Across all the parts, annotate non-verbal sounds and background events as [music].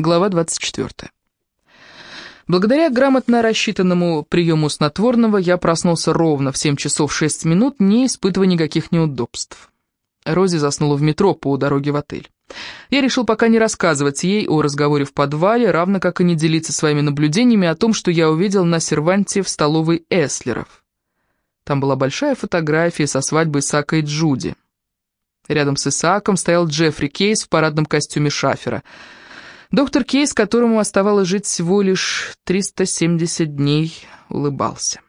Глава 24. Благодаря грамотно рассчитанному приему снотворного я проснулся ровно в 7 часов 6 минут, не испытывая никаких неудобств. Рози заснула в метро по дороге в отель. Я решил пока не рассказывать ей о разговоре в подвале, равно как и не делиться своими наблюдениями о том, что я увидел на серванте в столовой Эслеров. Там была большая фотография со свадьбы Исаака и Джуди. Рядом с Исааком стоял Джеффри Кейс в парадном костюме шафера — Доктор Кейс, которому оставалось жить всего лишь 370 дней, улыбался.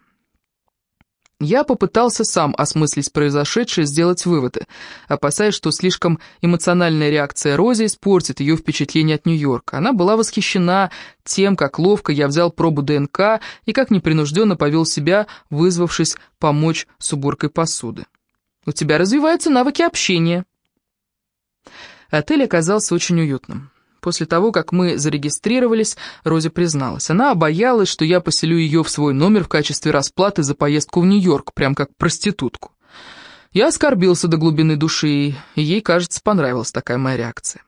Я попытался сам осмыслить произошедшее сделать выводы, опасаясь, что слишком эмоциональная реакция Рози испортит ее впечатление от Нью-Йорка. Она была восхищена тем, как ловко я взял пробу ДНК и как непринужденно повел себя, вызвавшись помочь с уборкой посуды. «У тебя развиваются навыки общения». Отель оказался очень уютным. После того, как мы зарегистрировались, Рози призналась. Она обоялась, что я поселю ее в свой номер в качестве расплаты за поездку в Нью-Йорк, прям как проститутку. Я оскорбился до глубины души, и ей, кажется, понравилась такая моя реакция.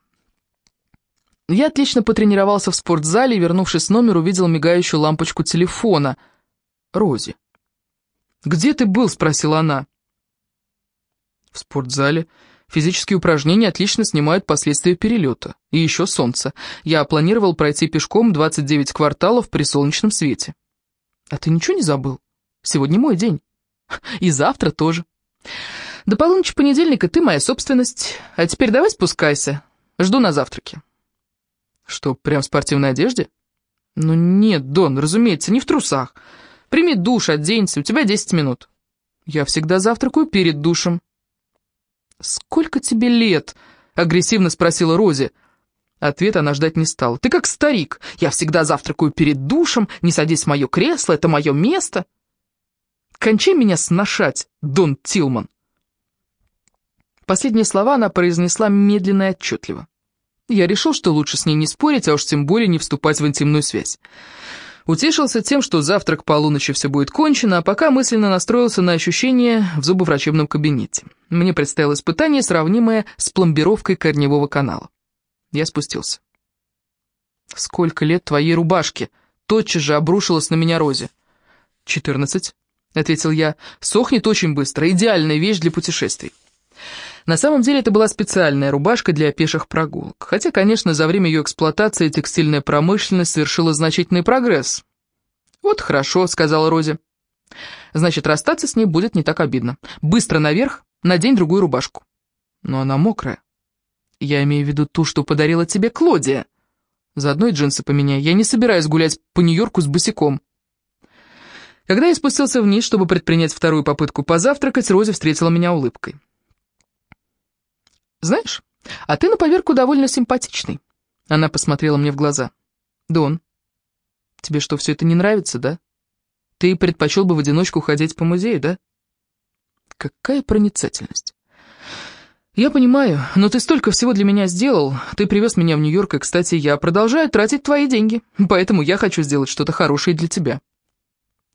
Я отлично потренировался в спортзале и, вернувшись в номер, увидел мигающую лампочку телефона. Рози. «Где ты был?» — спросила она. «В спортзале». Физические упражнения отлично снимают последствия перелета. И еще солнце. Я планировал пройти пешком 29 кварталов при солнечном свете. А ты ничего не забыл? Сегодня мой день. И завтра тоже. До полуночи понедельника ты моя собственность. А теперь давай спускайся. Жду на завтраке. Что, прям в спортивной одежде? Ну нет, Дон, разумеется, не в трусах. Прими душ, оденься, у тебя 10 минут. Я всегда завтракаю перед душем. «Сколько тебе лет?» — агрессивно спросила Рози. Ответ она ждать не стала. «Ты как старик. Я всегда завтракаю перед душем. Не садись в мое кресло, это мое место». «Кончай меня сношать, Дон Тилман». Последние слова она произнесла медленно и отчетливо. Я решил, что лучше с ней не спорить, а уж тем более не вступать в интимную связь. Утешился тем, что завтра к полуночи все будет кончено, а пока мысленно настроился на ощущение в зубоврачебном кабинете. Мне предстояло испытание, сравнимое с пломбировкой корневого канала. Я спустился. «Сколько лет твоей рубашке?» Тотчас же обрушилась на меня Рози. «Четырнадцать», — ответил я. «Сохнет очень быстро. Идеальная вещь для путешествий». На самом деле это была специальная рубашка для пеших прогулок. Хотя, конечно, за время ее эксплуатации текстильная промышленность совершила значительный прогресс. «Вот хорошо», — сказала Рози. «Значит, расстаться с ней будет не так обидно. Быстро наверх, надень другую рубашку». «Но она мокрая». «Я имею в виду ту, что подарила тебе Клодия». «Заодно и джинсы поменяй. Я не собираюсь гулять по Нью-Йорку с босиком». Когда я спустился вниз, чтобы предпринять вторую попытку позавтракать, Рози встретила меня улыбкой. «Знаешь, а ты на поверку довольно симпатичный». Она посмотрела мне в глаза. «Дон, тебе что, все это не нравится, да? Ты предпочел бы в одиночку ходить по музею, да?» «Какая проницательность!» «Я понимаю, но ты столько всего для меня сделал. Ты привез меня в Нью-Йорк, и, кстати, я продолжаю тратить твои деньги, поэтому я хочу сделать что-то хорошее для тебя».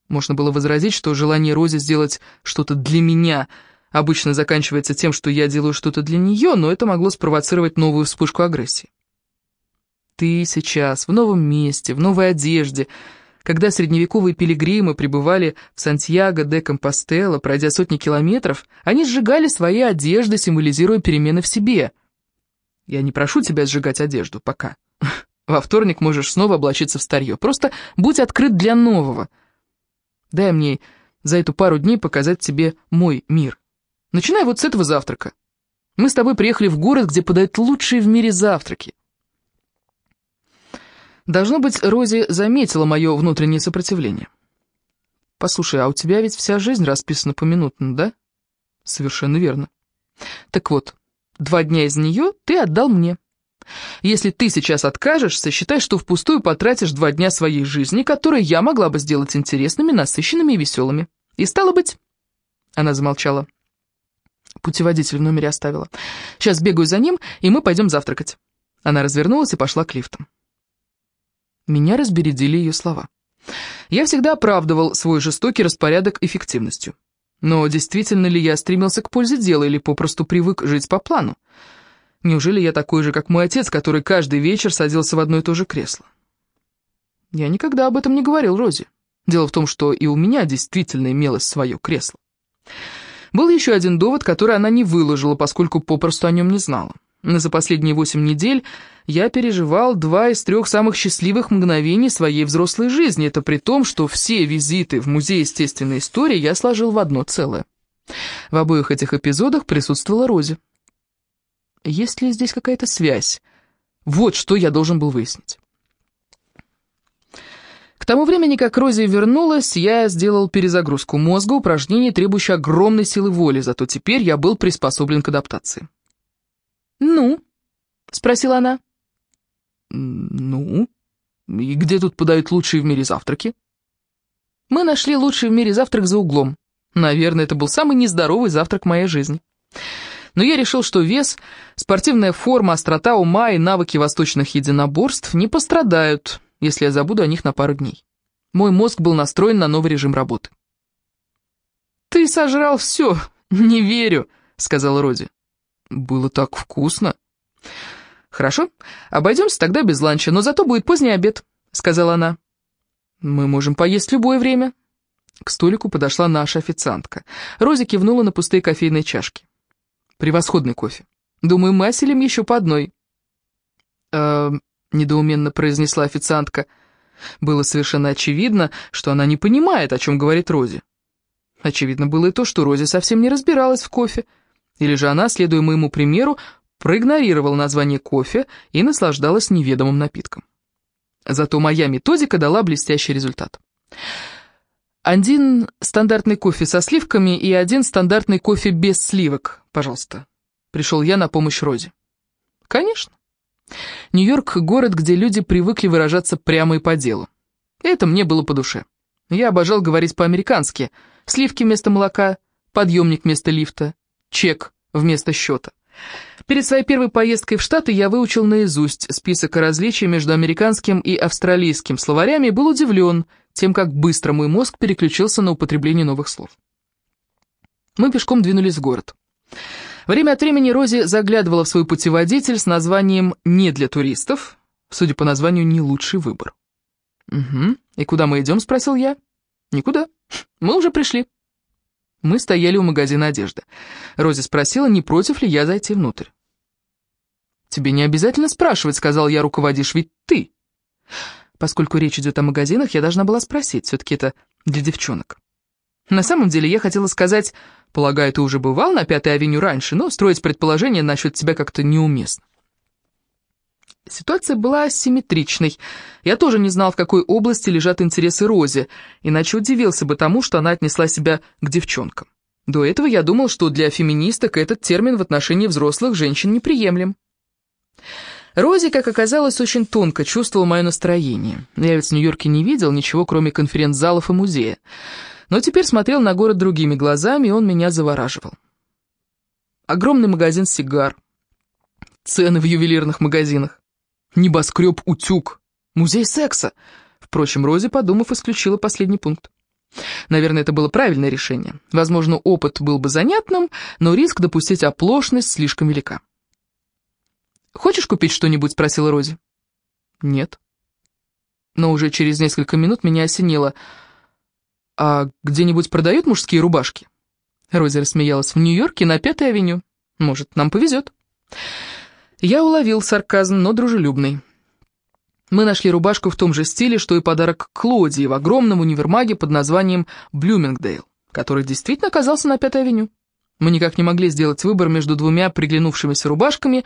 Можно было возразить, что желание Рози сделать что-то для меня – обычно заканчивается тем, что я делаю что-то для нее, но это могло спровоцировать новую вспышку агрессии. Ты сейчас в новом месте, в новой одежде, когда средневековые пилигримы пребывали в Сантьяго де Компостелло, пройдя сотни километров, они сжигали свои одежды, символизируя перемены в себе. Я не прошу тебя сжигать одежду, пока. [laughs] Во вторник можешь снова облачиться в старье. Просто будь открыт для нового. Дай мне за эту пару дней показать тебе мой мир. Начинай вот с этого завтрака. Мы с тобой приехали в город, где подают лучшие в мире завтраки. Должно быть, Рози заметила мое внутреннее сопротивление. Послушай, а у тебя ведь вся жизнь расписана поминутно, да? Совершенно верно. Так вот, два дня из нее ты отдал мне. Если ты сейчас откажешься, считай, что впустую потратишь два дня своей жизни, которые я могла бы сделать интересными, насыщенными и веселыми. И стало быть... Она замолчала. Путеводитель в номере оставила. Сейчас бегаю за ним, и мы пойдем завтракать. Она развернулась и пошла к лифтам. Меня разбередили ее слова. Я всегда оправдывал свой жестокий распорядок эффективностью. Но действительно ли я стремился к пользе дела или попросту привык жить по плану? Неужели я такой же, как мой отец, который каждый вечер садился в одно и то же кресло? Я никогда об этом не говорил Розе. Дело в том, что и у меня действительно имелось свое кресло. Был еще один довод, который она не выложила, поскольку попросту о нем не знала. За последние восемь недель я переживал два из трех самых счастливых мгновений своей взрослой жизни. Это при том, что все визиты в Музей естественной истории я сложил в одно целое. В обоих этих эпизодах присутствовала Рози. Есть ли здесь какая-то связь? Вот что я должен был выяснить. К тому времени, как Рози вернулась, я сделал перезагрузку мозга, упражнение, требующее огромной силы воли, зато теперь я был приспособлен к адаптации. «Ну?» — спросила она. «Ну? И где тут подают лучшие в мире завтраки?» Мы нашли лучший в мире завтрак за углом. Наверное, это был самый нездоровый завтрак в моей жизни. Но я решил, что вес, спортивная форма, острота ума и навыки восточных единоборств не пострадают, если я забуду о них на пару дней. Мой мозг был настроен на новый режим работы. «Ты сожрал все, не верю», — сказала Роди. «Было так вкусно». «Хорошо, обойдемся тогда без ланча, но зато будет поздний обед», — сказала она. «Мы можем поесть любое время». К столику подошла наша официантка. Рози кивнула на пустые кофейные чашки. «Превосходный кофе. Думаю, мы оселим еще по одной». «Э, недоуменно произнесла официантка. Было совершенно очевидно, что она не понимает, о чем говорит Рози. Очевидно было и то, что Рози совсем не разбиралась в кофе, или же она, следуя моему примеру, проигнорировала название кофе и наслаждалась неведомым напитком. Зато моя методика дала блестящий результат. Один стандартный кофе со сливками и один стандартный кофе без сливок, пожалуйста. Пришел я на помощь Розе. Конечно. Нью-Йорк — город, где люди привыкли выражаться прямо и по делу. Это мне было по душе. Я обожал говорить по-американски. Сливки вместо молока, подъемник вместо лифта, чек вместо счета. Перед своей первой поездкой в Штаты я выучил наизусть список различий между американским и австралийским словарями и был удивлен тем, как быстро мой мозг переключился на употребление новых слов. Мы пешком двинулись в город. Время от времени Рози заглядывала в свой путеводитель с названием «Не для туристов», судя по названию, не лучший выбор. «Угу. И куда мы идем?» — спросил я. «Никуда. Мы уже пришли». Мы стояли у магазина одежды. Рози спросила, не против ли я зайти внутрь. «Тебе не обязательно спрашивать», — сказал я, — «руководишь ведь ты». Поскольку речь идет о магазинах, я должна была спросить, все-таки это для девчонок. На самом деле я хотела сказать, полагаю, ты уже бывал на Пятой авеню раньше, но строить предположение насчет тебя как-то неуместно. Ситуация была асимметричной. Я тоже не знал, в какой области лежат интересы Рози, иначе удивился бы тому, что она отнесла себя к девчонкам. До этого я думал, что для феминисток этот термин в отношении взрослых женщин неприемлем. Рози, как оказалось, очень тонко чувствовал мое настроение. Я ведь в Нью-Йорке не видел ничего, кроме конференц-залов и музея но теперь смотрел на город другими глазами, и он меня завораживал. Огромный магазин сигар, цены в ювелирных магазинах, небоскреб-утюг, музей секса. Впрочем, Рози, подумав, исключила последний пункт. Наверное, это было правильное решение. Возможно, опыт был бы занятным, но риск допустить оплошность слишком велика. «Хочешь купить что-нибудь?» — спросила Рози. «Нет». Но уже через несколько минут меня осенило — «А где-нибудь продают мужские рубашки?» Рози рассмеялась. «В Нью-Йорке на Пятой авеню. Может, нам повезет». Я уловил сарказм, но дружелюбный. Мы нашли рубашку в том же стиле, что и подарок Клодии в огромном универмаге под названием «Блюмингдейл», который действительно оказался на Пятой авеню. Мы никак не могли сделать выбор между двумя приглянувшимися рубашками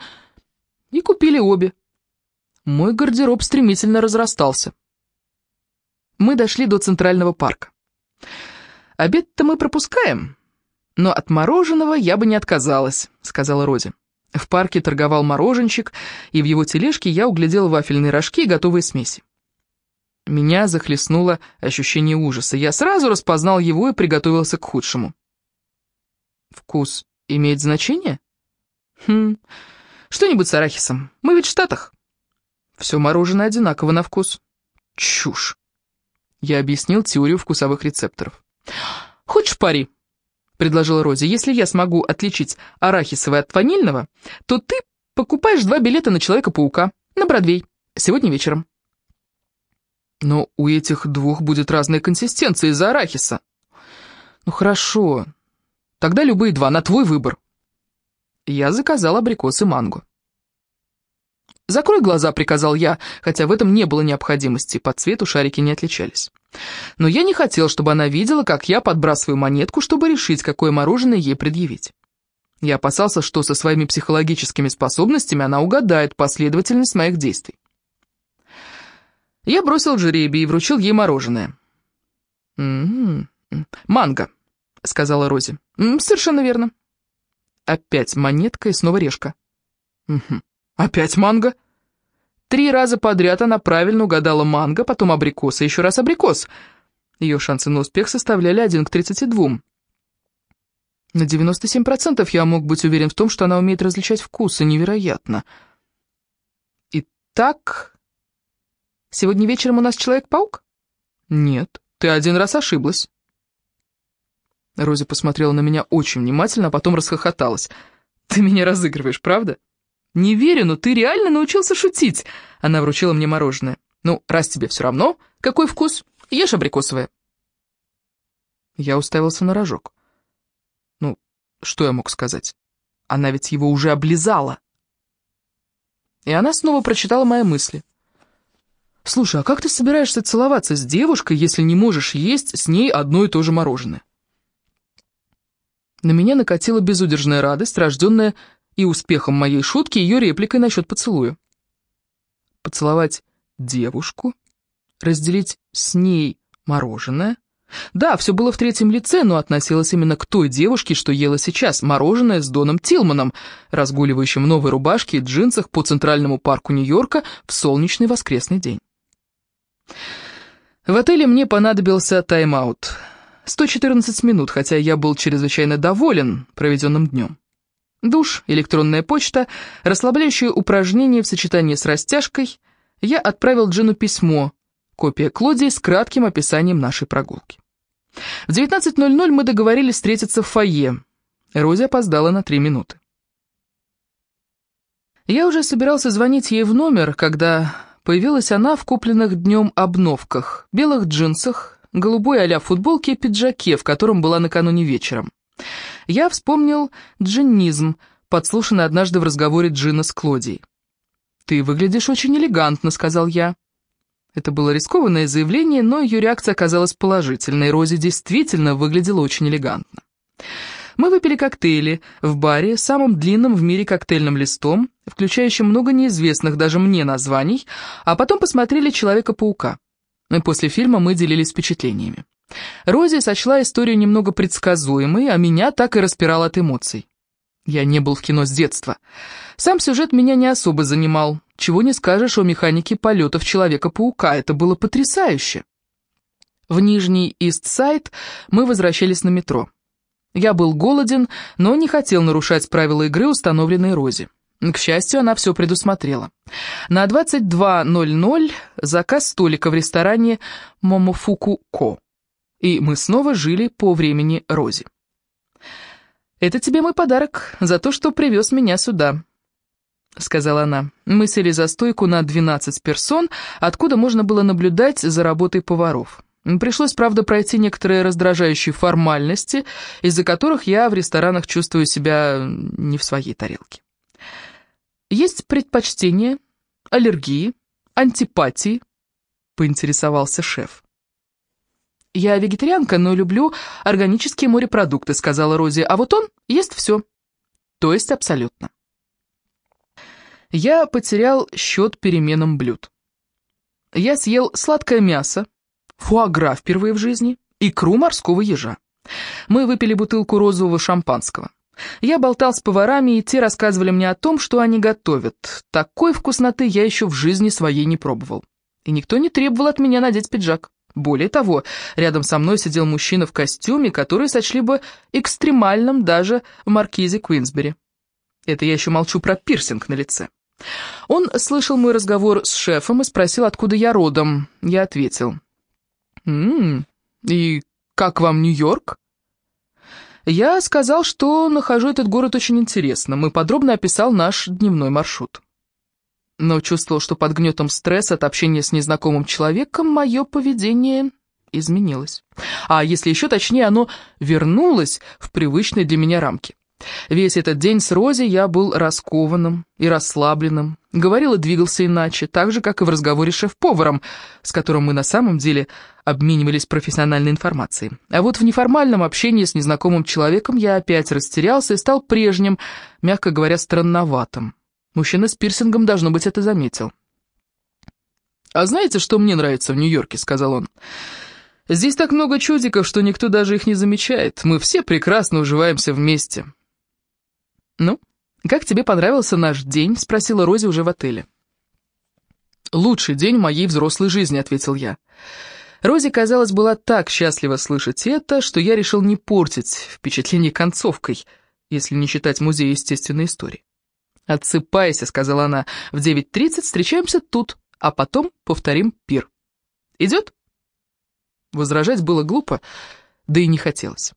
и купили обе. Мой гардероб стремительно разрастался. Мы дошли до Центрального парка. «Обед-то мы пропускаем, но от мороженого я бы не отказалась», — сказала Рози. В парке торговал мороженщик, и в его тележке я углядел вафельные рожки и готовые смеси. Меня захлестнуло ощущение ужаса. Я сразу распознал его и приготовился к худшему. «Вкус имеет значение?» «Хм, что-нибудь с арахисом. Мы ведь в Штатах». «Все мороженое одинаково на вкус». «Чушь. Я объяснил теорию вкусовых рецепторов. «Хочешь пари?» — предложила Рози. «Если я смогу отличить арахисовое от ванильного, то ты покупаешь два билета на Человека-паука на Бродвей сегодня вечером. Но у этих двух будет разная консистенция из-за арахиса. Ну хорошо, тогда любые два, на твой выбор. Я заказал абрикосы манго. «Закрой глаза», — приказал я, хотя в этом не было необходимости, по цвету шарики не отличались. Но я не хотел, чтобы она видела, как я подбрасываю монетку, чтобы решить, какое мороженое ей предъявить. Я опасался, что со своими психологическими способностями она угадает последовательность моих действий. Я бросил жеребий и вручил ей мороженое. «М -м -м, «Манго», — сказала Рози. «Совершенно верно». Опять монетка и снова решка. «Угу. Опять манго?» Три раза подряд она правильно угадала манго, потом абрикос и еще раз абрикос. Ее шансы на успех составляли 1 к 32. На 97% я мог быть уверен в том, что она умеет различать вкусы. Невероятно. Итак, сегодня вечером у нас Человек-паук? Нет, ты один раз ошиблась. Рози посмотрела на меня очень внимательно, а потом расхохоталась. Ты меня разыгрываешь, правда? Не верю, но ты реально научился шутить. Она вручила мне мороженое. Ну, раз тебе все равно, какой вкус, ешь абрикосовое. Я уставился на рожок. Что я мог сказать? Она ведь его уже облизала. И она снова прочитала мои мысли. «Слушай, а как ты собираешься целоваться с девушкой, если не можешь есть с ней одно и то же мороженое?» На меня накатила безудержная радость, рожденная и успехом моей шутки, ее репликой насчет поцелуя. Поцеловать девушку, разделить с ней мороженое — да, все было в третьем лице, но относилось именно к той девушке, что ела сейчас мороженое с Доном Тилманом, разгуливающим в новой рубашке и джинсах по Центральному парку Нью-Йорка в солнечный воскресный день. В отеле мне понадобился тайм-аут. 114 минут, хотя я был чрезвычайно доволен проведенным днем. Душ, электронная почта, расслабляющие упражнения в сочетании с растяжкой. Я отправил Джину письмо, копия Клодии с кратким описанием нашей прогулки. В 19.00 мы договорились встретиться в фойе. Рози опоздала на три минуты. Я уже собирался звонить ей в номер, когда появилась она в купленных днем обновках, белых джинсах, голубой а-ля футболке и пиджаке, в котором была накануне вечером. Я вспомнил джиннизм, подслушанный однажды в разговоре Джина с Клодией. «Ты выглядишь очень элегантно», — сказал я. Это было рискованное заявление, но ее реакция оказалась положительной. Рози действительно выглядела очень элегантно. Мы выпили коктейли в баре, самым длинным в мире коктейльным листом, включающим много неизвестных даже мне названий, а потом посмотрели «Человека-паука». После фильма мы делились впечатлениями. Рози сочла историю немного предсказуемой, а меня так и распирал от эмоций. Я не был в кино с детства. Сам сюжет меня не особо занимал. Чего не скажешь о механике полетов Человека-паука, это было потрясающе. В Нижний Ист-Сайд мы возвращались на метро. Я был голоден, но не хотел нарушать правила игры, установленные Рози. К счастью, она все предусмотрела. На 22.00 заказ столика в ресторане Момофуку Ко. И мы снова жили по времени Рози. «Это тебе мой подарок за то, что привез меня сюда», — сказала она. Мы сели за стойку на 12 персон, откуда можно было наблюдать за работой поваров. Пришлось, правда, пройти некоторые раздражающие формальности, из-за которых я в ресторанах чувствую себя не в своей тарелке. «Есть предпочтения, аллергии, антипатии?» — поинтересовался шеф. «Я вегетарианка, но люблю органические морепродукты», — сказала Рози, «а вот он ест все». То есть абсолютно. Я потерял счет переменам блюд. Я съел сладкое мясо, фуагра впервые в жизни, икру морского ежа. Мы выпили бутылку розового шампанского. Я болтал с поварами, и те рассказывали мне о том, что они готовят. Такой вкусноты я еще в жизни своей не пробовал. И никто не требовал от меня надеть пиджак. Более того, рядом со мной сидел мужчина в костюме, который сочли бы экстремальным даже в маркизе Квинсбери. Это я еще молчу про пирсинг на лице. Он слышал мой разговор с шефом и спросил, откуда я родом. Я ответил. «М «И как вам Нью-Йорк?» Я сказал, что нахожу этот город очень интересным, и подробно описал наш дневной маршрут. Но чувствовал, что под гнетом стресса от общения с незнакомым человеком мое поведение изменилось. А если еще точнее, оно вернулось в привычные для меня рамки. Весь этот день с Рози я был раскованным и расслабленным, говорил и двигался иначе, так же, как и в разговоре с шеф-поваром, с которым мы на самом деле обменивались профессиональной информацией. А вот в неформальном общении с незнакомым человеком я опять растерялся и стал прежним, мягко говоря, странноватым. Мужчина с пирсингом, должно быть, это заметил. «А знаете, что мне нравится в Нью-Йорке?» — сказал он. «Здесь так много чудиков, что никто даже их не замечает. Мы все прекрасно уживаемся вместе». «Ну, как тебе понравился наш день?» — спросила Рози уже в отеле. «Лучший день моей взрослой жизни», — ответил я. Рози, казалось, была так счастлива слышать это, что я решил не портить впечатление концовкой, если не считать музей естественной истории. «Отсыпайся», — сказала она, — «в 9.30 встречаемся тут, а потом повторим пир. Идет?» Возражать было глупо, да и не хотелось.